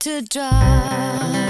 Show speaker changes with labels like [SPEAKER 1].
[SPEAKER 1] to drive.